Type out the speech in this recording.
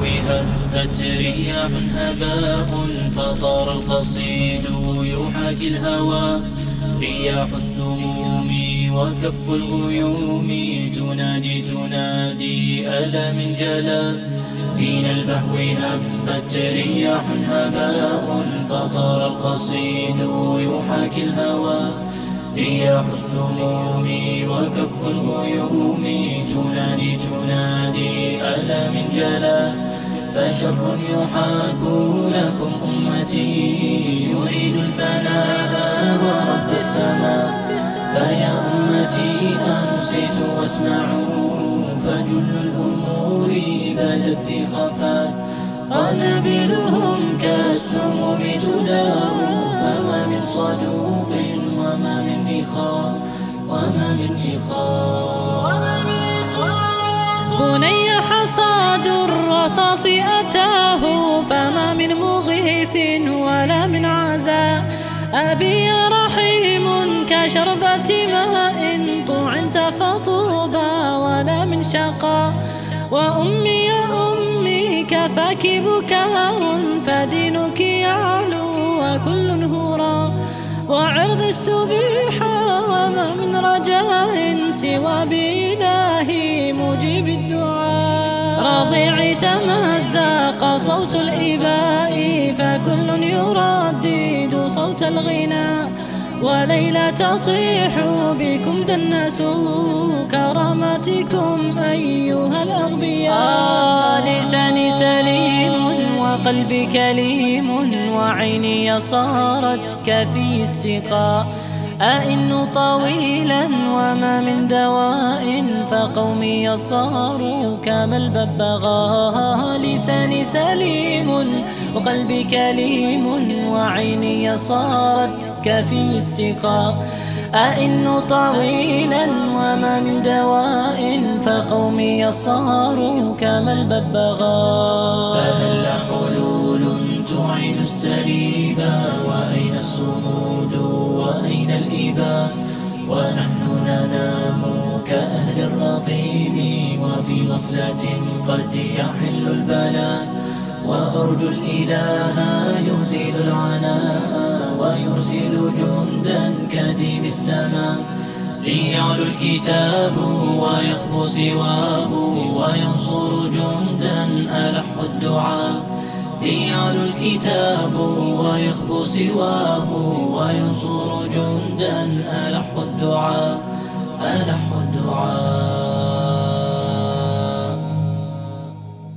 البهو هبت رياح هباء فطار القصيد يحاكي الهوى. رياح السموم وكف الغيوم تنادي تنادي ألا من جلا. من البهو هبت رياح هباء فطار القصيد يحاكي الهوى. رياح السموم وكف الغيوم تنادي تنادي ألا من جلا. فشر يحاك لكم أمتي. يريد الفناء ورب السماء. فيا أمتي أنصتوا واسمعوا. فجل الأمور بدت في خفاء. قنابلهم كالسموم تدار. فما من صدوق وما من إخاء. وما من إخاء. بني حصاد الرصاص أتاه فما من مغيث ولا من عزاء أبي رحيم كشربة ماء طعنت فطوبى ولا من شقاء وأمي يا أمي كفاك بكاء فدينك يعلو وكل هرى وعرض استبيحا وما من رجاء سوى بإلهي مجيب الدعاء. رضيع تمزق صوت الإباء فكل يردد صوت الغناء وليلى تصيح بكم دنسوا كرامتكم أيها الأغبياء. لساني سليم وقلبي كليم وعيني صارت كفي السقاء. أئن طويلا وما من دواء فقومي صاروا كما الببغاء. لساني سليم وقلبي كليم وعيني صارت كفي السقاء. أئن طويلا وما من دواء فقومي صاروا كما الببغاء. فهل حلول تعيد السريبا وأين الصمود؟ الإباء ونحن ننام كأهل الرقيم وفي غفلة قد يحل البلاء وأرجو الإله يزيل العناء ويرسل جندا كديم السماء ليعلو الكتاب ويخبو سواه وينصر جندا ألح الدعاء ليعلو الكتاب ويخبو سواه وينصر جندا. ألح الدعاء ألح الدعاء.